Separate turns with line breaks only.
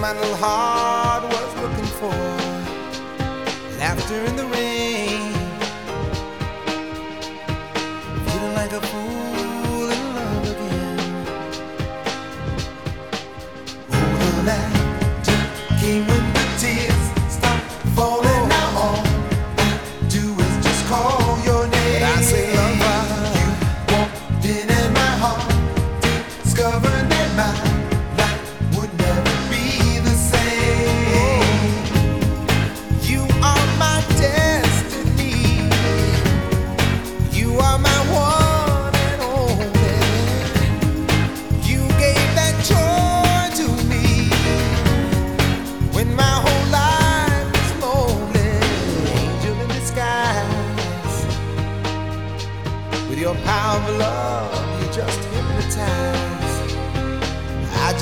my little heart was looking for. Laughter in the rain. Feeling like a fool in love again. Oh, the night came with the tears. Stop falling now. All I do is just call your name. But I say, lover, you walked in, and my heart. Discovered that my